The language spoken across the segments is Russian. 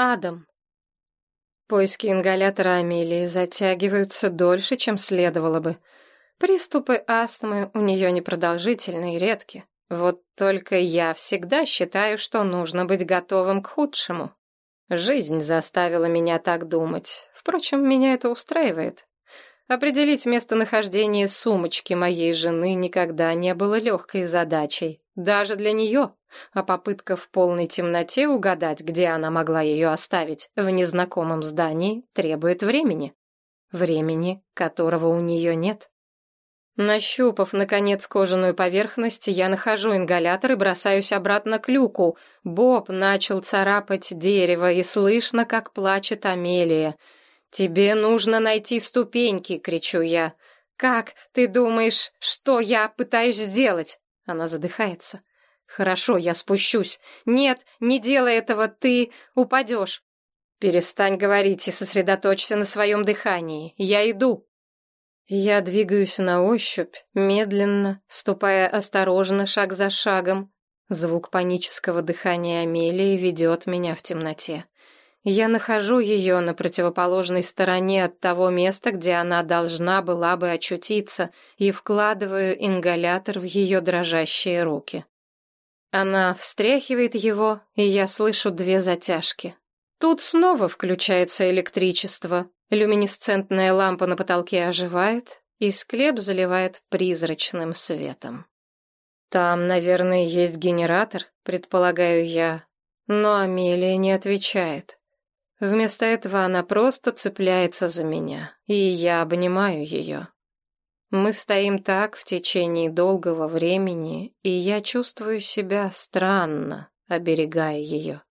Адам. Поиски ингалятора Амелии затягиваются дольше, чем следовало бы. Приступы астмы у нее непродолжительные и редки. Вот только я всегда считаю, что нужно быть готовым к худшему. Жизнь заставила меня так думать. Впрочем, меня это устраивает. Определить местонахождение сумочки моей жены никогда не было легкой задачей. Даже для нее. А попытка в полной темноте угадать, где она могла ее оставить, в незнакомом здании, требует времени. Времени, которого у нее нет. Нащупав, наконец, кожаную поверхность, я нахожу ингалятор и бросаюсь обратно к люку. Боб начал царапать дерево, и слышно, как плачет Амелия. «Тебе нужно найти ступеньки!» — кричу я. «Как ты думаешь, что я пытаюсь сделать?» Она задыхается. «Хорошо, я спущусь. Нет, не делай этого, ты упадешь. Перестань говорить и сосредоточься на своем дыхании. Я иду». Я двигаюсь на ощупь, медленно, ступая осторожно, шаг за шагом. Звук панического дыхания Амелии ведет меня в темноте. Я нахожу ее на противоположной стороне от того места, где она должна была бы очутиться, и вкладываю ингалятор в ее дрожащие руки. Она встряхивает его, и я слышу две затяжки. Тут снова включается электричество, люминесцентная лампа на потолке оживает, и склеп заливает призрачным светом. Там, наверное, есть генератор, предполагаю я, но Амелия не отвечает. Вместо этого она просто цепляется за меня, и я обнимаю ее. Мы стоим так в течение долгого времени, и я чувствую себя странно, оберегая ее.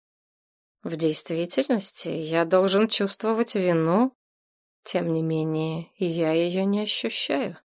В действительности я должен чувствовать вину, тем не менее я ее не ощущаю.